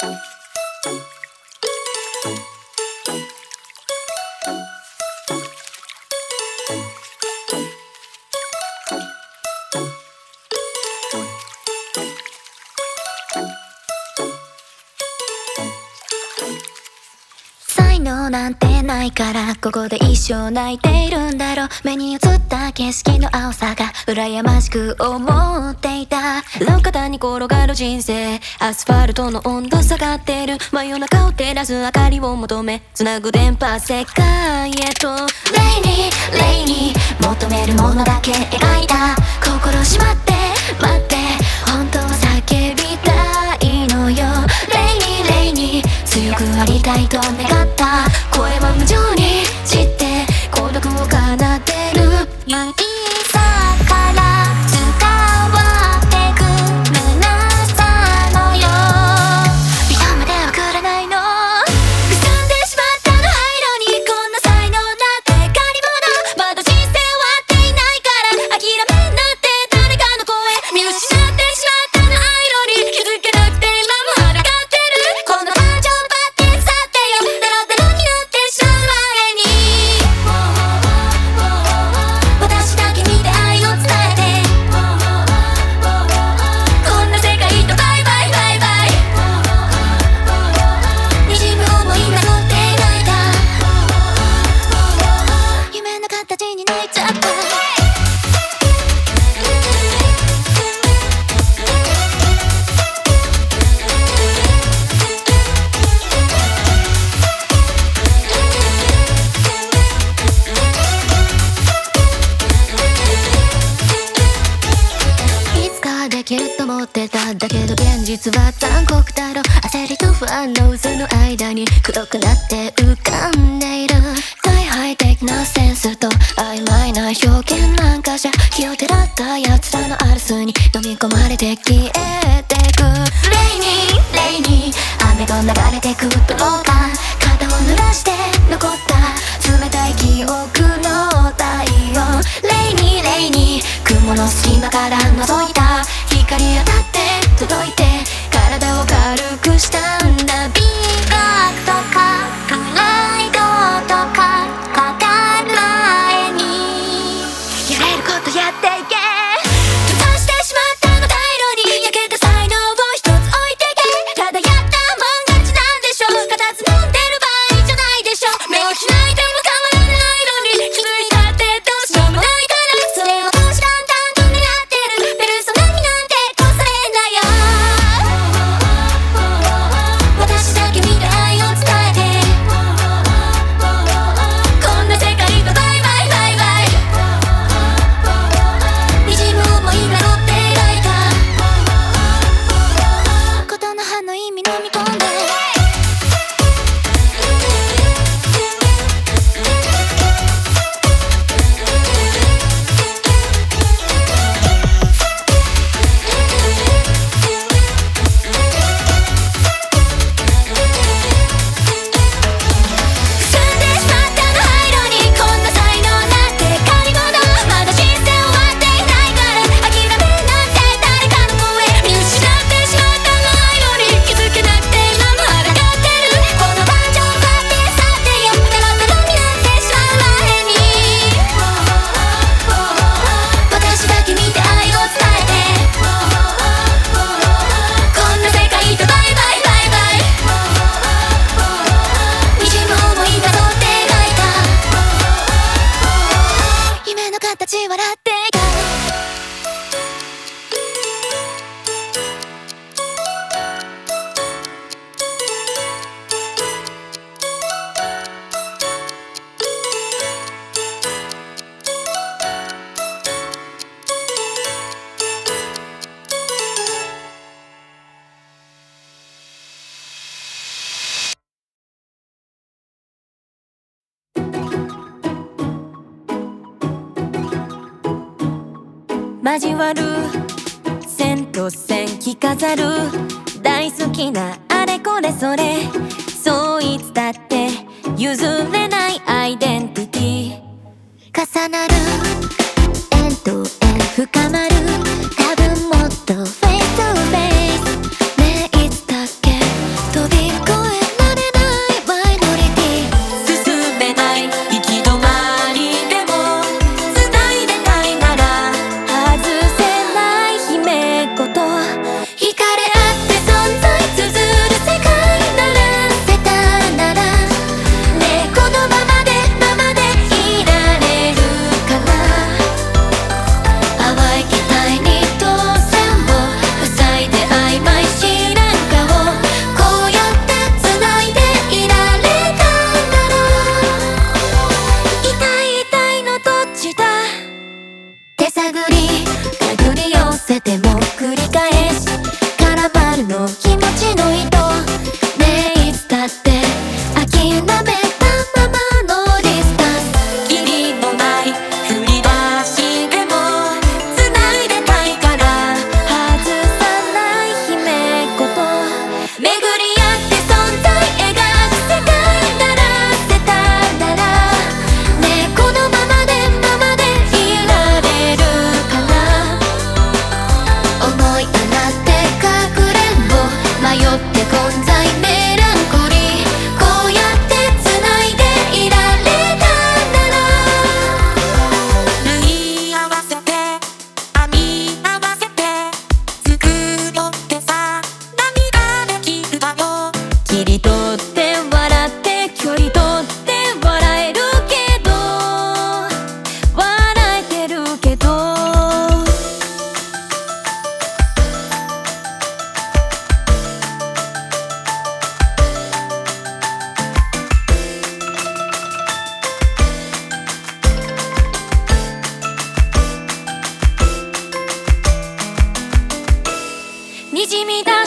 Thank you. なんてないからここで一生泣いているんだろう目に映った景色の青さが羨ましく思っていた。路肩に転がる人生。アスファルトの温度下がってる。真夜中を照らす明かりを求めつなぐ電波世界へと。レイニーレイニー求めるものだけ描いた。心しまって待って。きると思ってた。だけど現実は残酷だろ。焦りと不安の渦の間に黒くなって浮かんでいる。大敗的なセンスと曖昧な表現なんかじゃ。気をてらった奴らのアルスに飲み込まれて消えてく。レイニーレイニー雨と流れてくどうか肩を濡らして残った。冷たい記憶の太陽。レイニーレイニー雲の隙間から覗いた交わる線と線着飾る大好きなあれこれそれそいつだって譲れないアイデンティティ重なる円と円深まるじみだ